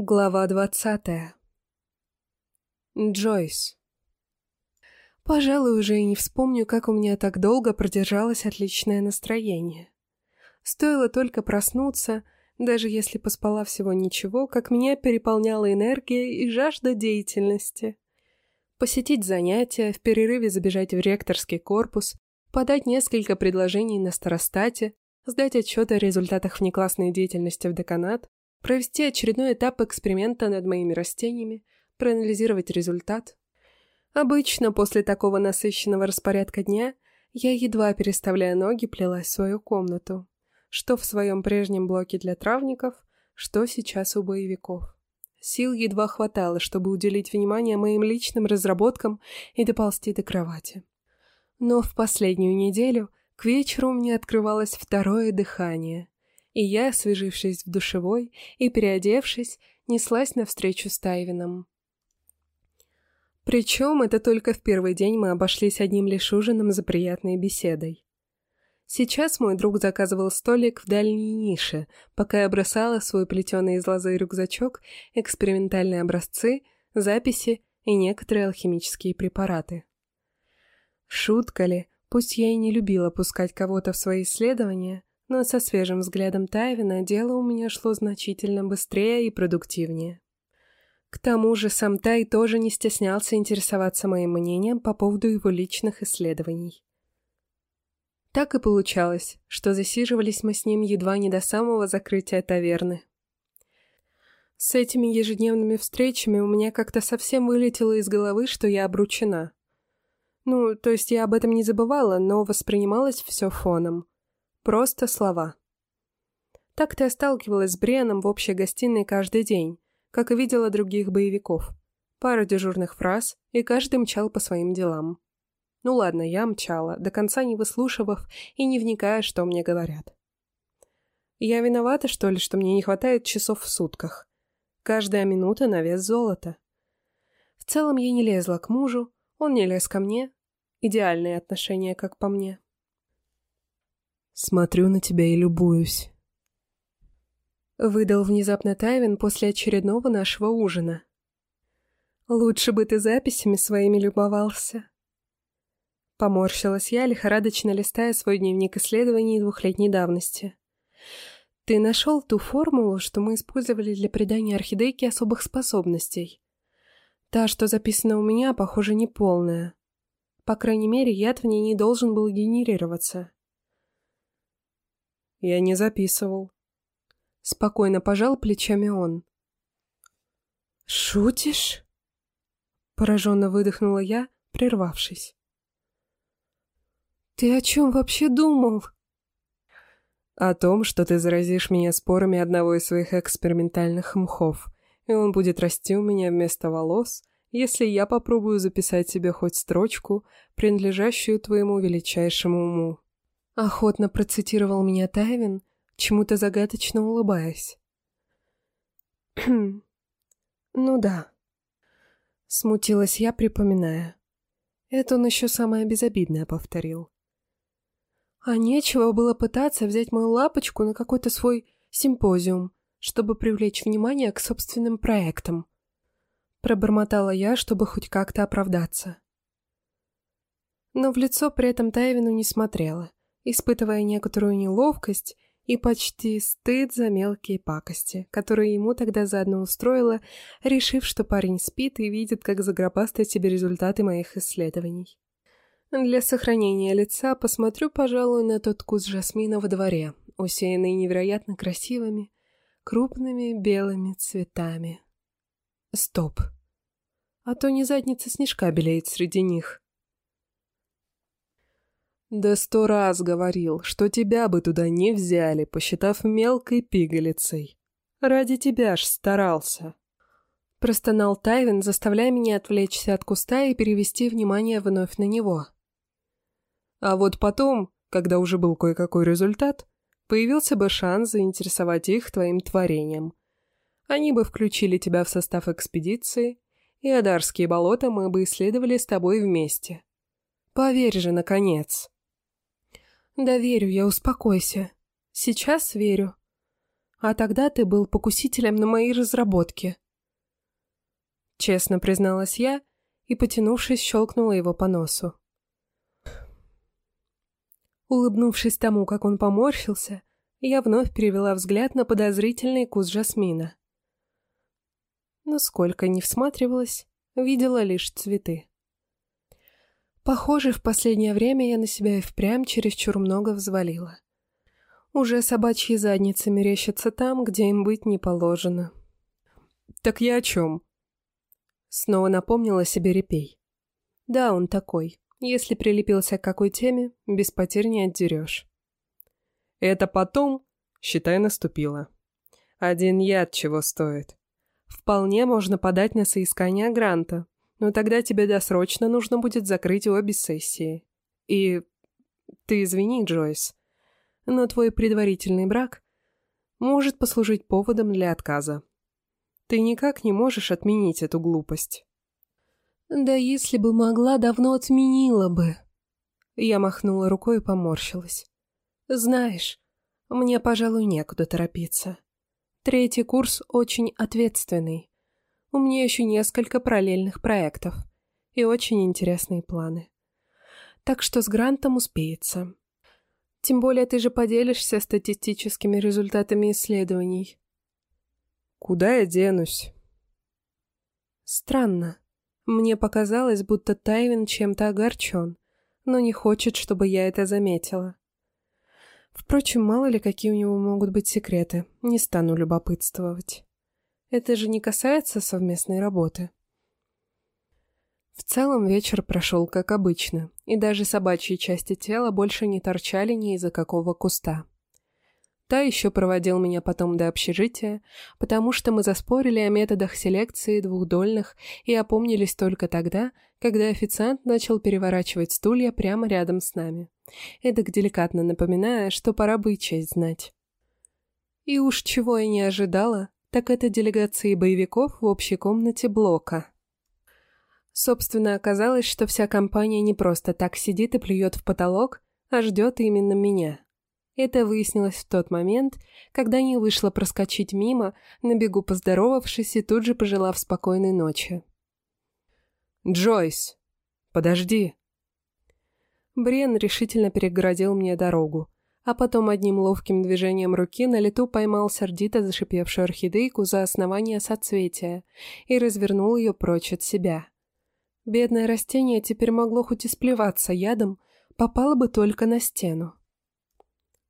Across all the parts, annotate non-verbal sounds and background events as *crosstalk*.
Глава двадцатая. Джойс. Пожалуй, уже и не вспомню, как у меня так долго продержалось отличное настроение. Стоило только проснуться, даже если поспала всего ничего, как меня переполняла энергия и жажда деятельности. Посетить занятия, в перерыве забежать в ректорский корпус, подать несколько предложений на старостате, сдать отчет о результатах внеклассной деятельности в деканат, провести очередной этап эксперимента над моими растениями, проанализировать результат. Обычно после такого насыщенного распорядка дня я, едва переставляя ноги, плелась в свою комнату. Что в своем прежнем блоке для травников, что сейчас у боевиков. Сил едва хватало, чтобы уделить внимание моим личным разработкам и доползти до кровати. Но в последнюю неделю к вечеру мне открывалось второе дыхание, и я, освежившись в душевой и переодевшись, неслась навстречу с Тайвином. Причем это только в первый день мы обошлись одним лишь ужином за приятной беседой. Сейчас мой друг заказывал столик в дальней нише, пока я бросала свой плетеный из лозы рюкзачок, экспериментальные образцы, записи и некоторые алхимические препараты. Шутка ли, пусть я и не любила пускать кого-то в свои исследования, но со свежим взглядом Тайвина дело у меня шло значительно быстрее и продуктивнее. К тому же сам Тай тоже не стеснялся интересоваться моим мнением по поводу его личных исследований. Так и получалось, что засиживались мы с ним едва не до самого закрытия таверны. С этими ежедневными встречами у меня как-то совсем вылетело из головы, что я обручена. Ну, то есть я об этом не забывала, но воспринималось все фоном. Просто слова. Так-то я сталкивалась с Брианом в общей гостиной каждый день, как и видела других боевиков. Пара дежурных фраз, и каждый мчал по своим делам. Ну ладно, я мчала, до конца не выслушивав и не вникая, что мне говорят. Я виновата, что ли, что мне не хватает часов в сутках? Каждая минута на вес золота. В целом я не лезла к мужу, он не лез ко мне. Идеальные отношения, как по мне. Смотрю на тебя и любуюсь. Выдал внезапно Тайвин после очередного нашего ужина. Лучше бы ты записями своими любовался. Поморщилась я, лихорадочно листая свой дневник исследований двухлетней давности. Ты нашел ту формулу, что мы использовали для придания орхидейке особых способностей. Та, что записана у меня, похоже, неполная. По крайней мере, яд в ней не должен был генерироваться. Я не записывал. Спокойно пожал плечами он. «Шутишь?» Пораженно выдохнула я, прервавшись. «Ты о чем вообще думал?» «О том, что ты заразишь меня спорами одного из своих экспериментальных мхов, и он будет расти у меня вместо волос, если я попробую записать себе хоть строчку, принадлежащую твоему величайшему уму». Охотно процитировал меня Тайвин, чему-то загадочно улыбаясь. *clears throat* «Ну да», — смутилась я, припоминая. Это он еще самое безобидное повторил. А нечего было пытаться взять мою лапочку на какой-то свой симпозиум, чтобы привлечь внимание к собственным проектам. Пробормотала я, чтобы хоть как-то оправдаться. Но в лицо при этом Тайвину не смотрела испытывая некоторую неловкость и почти стыд за мелкие пакости, которые ему тогда заодно устроила, решив, что парень спит и видит, как загробастать себе результаты моих исследований. Для сохранения лица посмотрю, пожалуй, на тот куст жасмина во дворе, усеянный невероятно красивыми, крупными белыми цветами. Стоп. А то не задница снежка белеет среди них. Да сто раз говорил, что тебя бы туда не взяли, посчитав мелкой пигалицей. Ради тебя ж старался. Простонал Тайвин, заставляя меня отвлечься от куста и перевести внимание вновь на него. А вот потом, когда уже был кое-какой результат, появился бы шанс заинтересовать их твоим творением. Они бы включили тебя в состав экспедиции, и Адарские болота мы бы исследовали с тобой вместе. Поверь же, наконец. «Да верю я, успокойся. Сейчас верю». А тогда ты был покусителем на мои разработки. Честно призналась я и, потянувшись, щелкнула его по носу. Улыбнувшись тому, как он поморщился, я вновь перевела взгляд на подозрительный куст жасмина. Но сколько ни всматривалась, видела лишь цветы. Похоже, в последнее время я на себя и впрямь чересчур много взвалила. Уже собачьи задницы мерещатся там, где им быть не положено. «Так я о чем?» Снова напомнила себе репей. «Да, он такой. Если прилепился к какой теме, без потерь не отдерешь». «Это потом, считай, наступило. Один яд чего стоит. Вполне можно подать на соискание гранта, но тогда тебе досрочно нужно будет закрыть обе сессии. И... Ты извини, Джойс, но твой предварительный брак может послужить поводом для отказа. Ты никак не можешь отменить эту глупость. Да если бы могла, давно отменила бы. Я махнула рукой и поморщилась. Знаешь, мне, пожалуй, некуда торопиться. Третий курс очень ответственный. У меня еще несколько параллельных проектов и очень интересные планы. Так что с грантом успеется. Тем более ты же поделишься статистическими результатами исследований. Куда я денусь? Странно. Мне показалось, будто Тайвин чем-то огорчен, но не хочет, чтобы я это заметила. Впрочем, мало ли какие у него могут быть секреты, не стану любопытствовать. Это же не касается совместной работы. В целом вечер прошел как обычно, и даже собачьи части тела больше не торчали ни из-за какого куста. Та еще проводил меня потом до общежития, потому что мы заспорили о методах селекции двухдольных и опомнились только тогда, когда официант начал переворачивать стулья прямо рядом с нами, эдак деликатно напоминая, что пора бы и честь знать. И уж чего я не ожидала, так это делегации боевиков в общей комнате блока. Собственно, оказалось, что вся компания не просто так сидит и плюет в потолок, а ждет именно меня. Это выяснилось в тот момент, когда не вышла проскочить мимо, на бегу поздоровавшись и тут же пожелав спокойной ночи. «Джойс! Подожди!» Брен решительно перегородил мне дорогу, а потом одним ловким движением руки на лету поймал сердито зашипевшую орхидейку за основание соцветия и развернул ее прочь от себя. Бедное растение теперь могло хоть и сплеваться ядом, попало бы только на стену.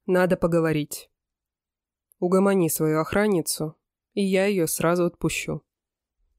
«Надо поговорить. Угомони свою охранницу, и я ее сразу отпущу».